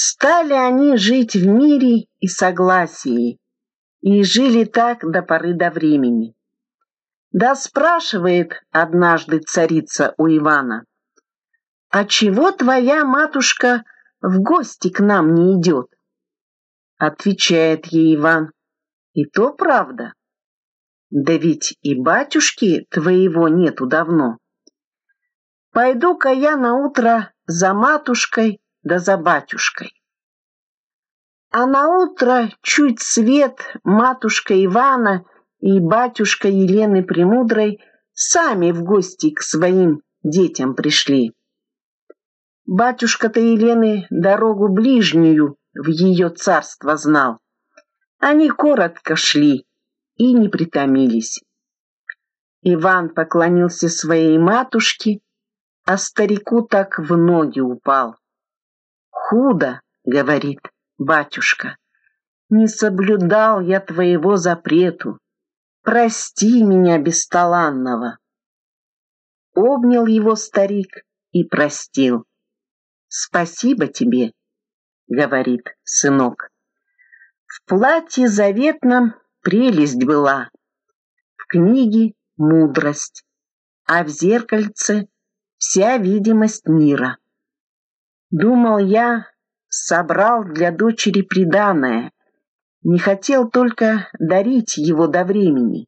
Стали они жить в мире и согласии, и жили так до поры до времени. Да спрашивает однажды царица у Ивана, «А чего твоя матушка в гости к нам не идет?» Отвечает ей Иван, «И то правда. Да ведь и батюшки твоего нету давно. Пойду-ка я на утро за матушкой да за батюшкой. А на утро чуть свет матушка Ивана и батюшка Елены Премудрой сами в гости к своим детям пришли. Батюшка-то Елены дорогу ближнюю в ее царство знал. Они коротко шли и не притомились. Иван поклонился своей матушке, а старику так в ноги упал. «Худо», — говорит батюшка, — «не соблюдал я твоего запрету. Прости меня, бесталанного». Обнял его старик и простил. «Спасибо тебе», — говорит сынок. В платье заветном прелесть была, в книге мудрость, а в зеркальце вся видимость мира. Думал я, собрал для дочери приданое, не хотел только дарить его до времени.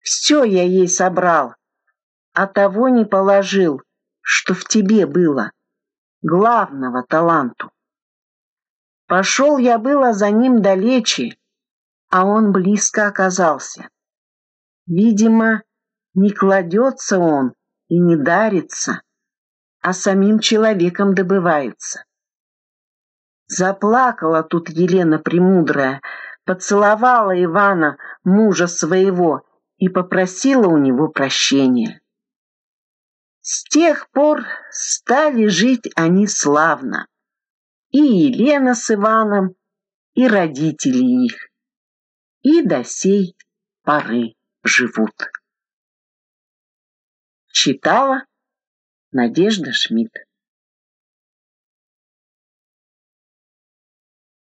Все я ей собрал, а того не положил, что в тебе было, главного таланту. Пошел я было за ним далече, а он близко оказался. Видимо, не кладется он и не дарится, а самим человеком добывается. Заплакала тут Елена Премудрая, поцеловала Ивана, мужа своего, и попросила у него прощения. С тех пор стали жить они славно и Елена с Иваном, и родители их, и до сей поры живут. Читала Надежда Шмидт